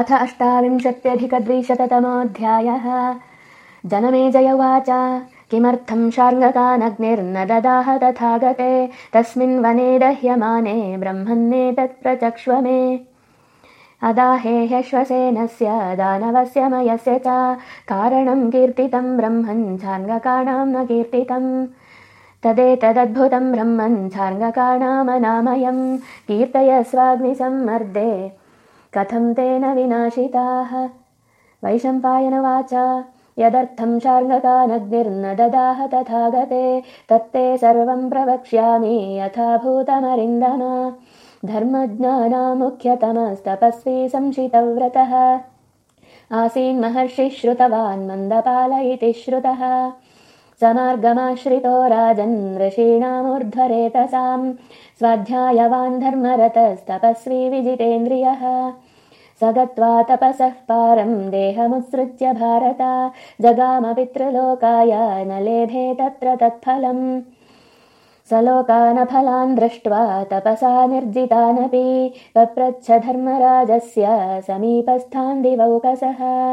अथ अष्टाविंशत्यधिकद्विशततमोऽध्यायः। जनमे उवाच किमर्थं शार्ङ्गकानग्निर्न ददाह तथा गते तस्मिन् वने दह्यमाने ब्रह्मन्नेतत्प्रचक्ष्व मे अदाहे ह्यश्वसेनस्य दानवस्य मयस्य च कारणं कीर्तितं ब्रह्मन् छार्ङ्गकाणां न कीर्तितम् तदेतदद्भुतं ब्रह्मन् छार्ङ्गकाणामनामयं कीर्तयस्वाग्निसम्मर्दे कथं तेन विनाशिताः? वैशम्पायनवाच यदर्थं शार्ङ्गकानग्निर्न ददाह तथा गते तत्ते सर्वं प्रवक्ष्यामि यथाभूतमरिन्दम धर्मज्ञानामुख्यतमस्तपस्वी संशितव्रतः। आसीन्महर्षिः श्रुतवान् मन्दपाल इति श्रुतः। समार्गमाश्रितो राजन् ऋषीणामूर्ध्वरेतसाम्। स्वाध्यायवान् धर्मरतस्तपस्वी विजितेन्द्रियः स गत्वा तपसः पारम् देहमुत्सृज्य भारत। जगामपितृलोकाय न लेभे तत्र तत्फलम्। स लोकानफलान् दृष्ट्वा तपसा निर्जितानपि। पप्रच्छ धर्मराजस्य समीपस्थान् दिवौकसः।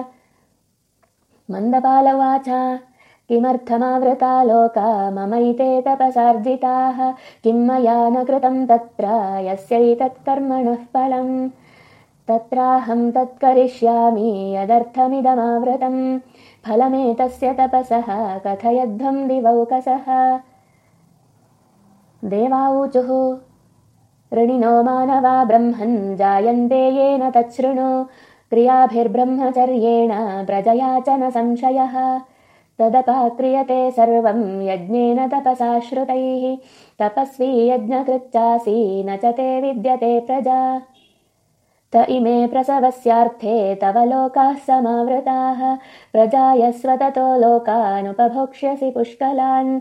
मन्दपालवाच किमर्थमावृता लोका? ममैते तपसार्जिताः। किं मया न कृतं तत्र? यस्यैतत्कर्मणः फलम् तत्राहं तत्करिष्यामि यदर्थमिदमावृतम्। फलमेतस्य तपसः कथयध्वं दिवौकसः। देवाऊचुः। ऋणिनो मानवा ब्रह्मन् जायन्ते येन तच्छृणु। क्रियाभिर्ब्रह्मचर्येण प्रजया च न संशयः। तदपाक्रियते सर्वं यज्ञेन तपसाश्रुतैः। तपस्वी यज्ञकृच्चासी न च ते विद्यते प्रजा त इमे प्रसवस्यार्थे तव लोकाः समावृताः। प्रजायस्व ततो लोकानुपभोक्ष्यसि पुष्कलान्